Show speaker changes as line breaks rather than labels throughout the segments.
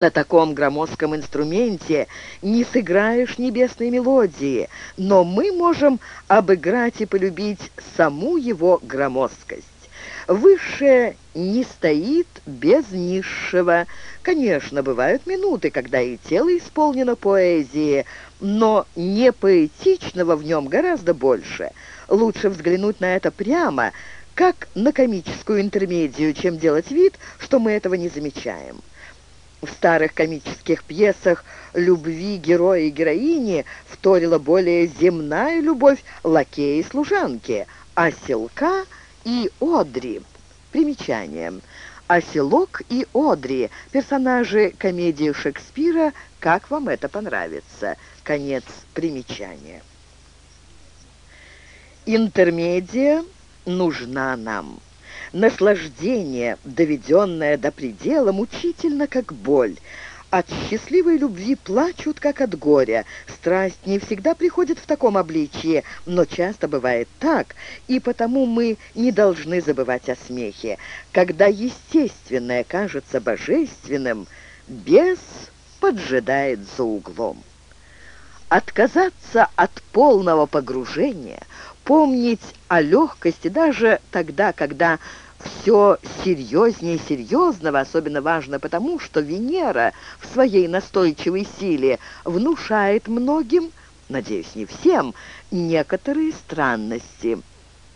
На таком громоздком инструменте не сыграешь небесной мелодии, но мы можем обыграть и полюбить саму его громоздкость. Высшее не стоит без низшего. Конечно, бывают минуты, когда и тело исполнено поэзии, но не поэтичного в нем гораздо больше. Лучше взглянуть на это прямо, как на комическую интермедию, чем делать вид, что мы этого не замечаем. В старых комических пьесах любви героя и героини вторила более земная любовь лакея и служанки, оселка и Одри. Примечание. Оселок и Одри – персонажи комедии Шекспира «Как вам это понравится?» Конец примечания. Интермедия нужна нам. Наслаждение, доведенное до предела, мучительно, как боль. От счастливой любви плачут, как от горя. Страсть не всегда приходит в таком обличье, но часто бывает так, и потому мы не должны забывать о смехе. Когда естественное кажется божественным, бес поджидает за углом. Отказаться от полного погружения, помнить о легкости даже тогда, когда все серьезнее серьезного, особенно важно потому, что Венера в своей настойчивой силе внушает многим, надеюсь, не всем, некоторые странности.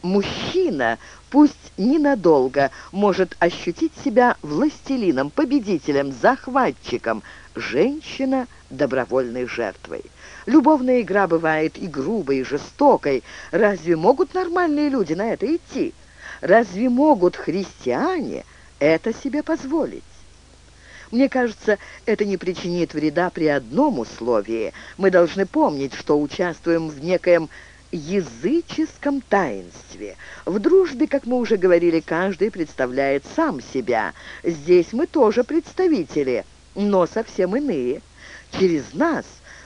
Мужчина, пусть ненадолго, может ощутить себя властелином, победителем, захватчиком, женщина – добровольной жертвой. Любовная игра бывает и грубой, и жестокой. Разве могут нормальные люди на это идти? Разве могут христиане это себе позволить? Мне кажется, это не причинит вреда при одном условии. Мы должны помнить, что участвуем в некоем языческом таинстве. В дружбе, как мы уже говорили, каждый представляет сам себя. Здесь мы тоже представители, но совсем иные. Через нас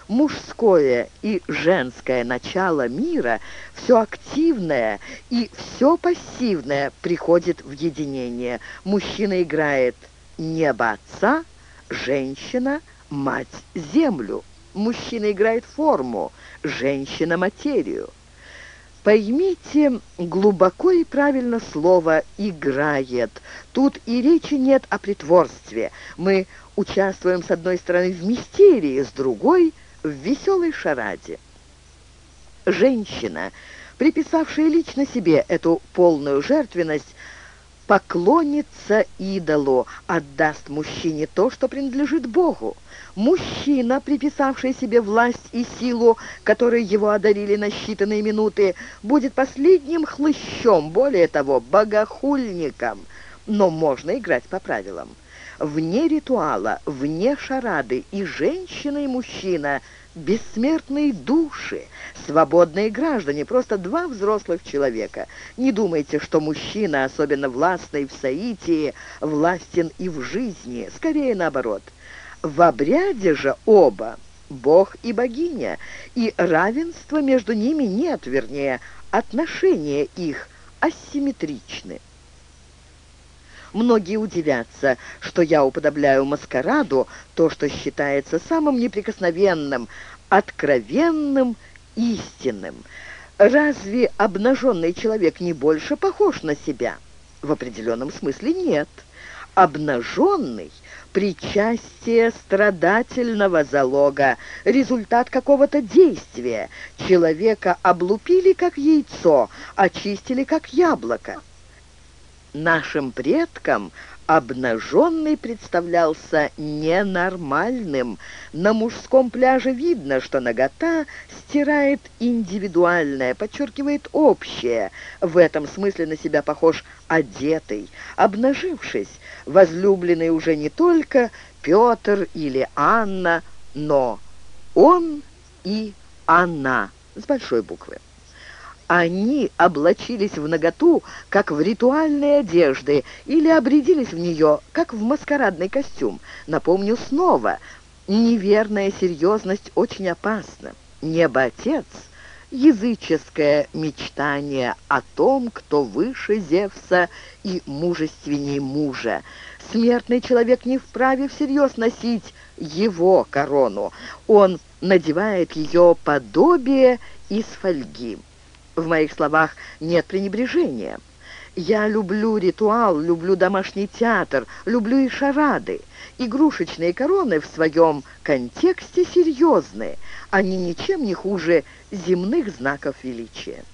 мужское и женское начало мира, все активное и все пассивное приходит в единение. Мужчина играет небо отца, женщина – мать-землю. Мужчина играет форму, женщина – материю. Поймите глубоко и правильно слово «играет». Тут и речи нет о притворстве. Мы участвуем с одной стороны в мистерии, с другой – в веселой шараде. Женщина, приписавшая лично себе эту полную жертвенность, поклонится идолу, отдаст мужчине то, что принадлежит Богу. Мужчина, приписавший себе власть и силу, которые его одарили на считанные минуты, будет последним хлыщом, более того, богохульником. Но можно играть по правилам вне ритуала, вне шарады, и женщина, и мужчина – бессмертные души, свободные граждане, просто два взрослых человека. Не думайте, что мужчина, особенно властный в соитии, властен и в жизни, скорее наоборот. В обряде же оба – бог и богиня, и равенства между ними нет, вернее, отношения их асимметричны. Многие удивятся, что я уподобляю маскараду то, что считается самым неприкосновенным, откровенным, истинным. Разве обнаженный человек не больше похож на себя? В определенном смысле нет. Обнаженный – причастие страдательного залога, результат какого-то действия. Человека облупили, как яйцо, очистили, как яблоко. Нашим предкам обнаженный представлялся ненормальным. На мужском пляже видно, что нагота стирает индивидуальное, подчеркивает общее. В этом смысле на себя похож одетый. Обнажившись, возлюбленный уже не только Петр или Анна, но он и она с большой буквы. Они облачились в наготу, как в ритуальные одежды, или обрядились в нее, как в маскарадный костюм. Напомню снова, неверная серьезность очень опасна. Небо-отец — языческое мечтание о том, кто выше Зевса и мужественней мужа. Смертный человек не вправе всерьез носить его корону. Он надевает ее подобие из фольги. В моих словах нет пренебрежения. Я люблю ритуал, люблю домашний театр, люблю и шарады. Игрушечные короны в своем контексте серьезные. Они ничем не хуже земных знаков величия.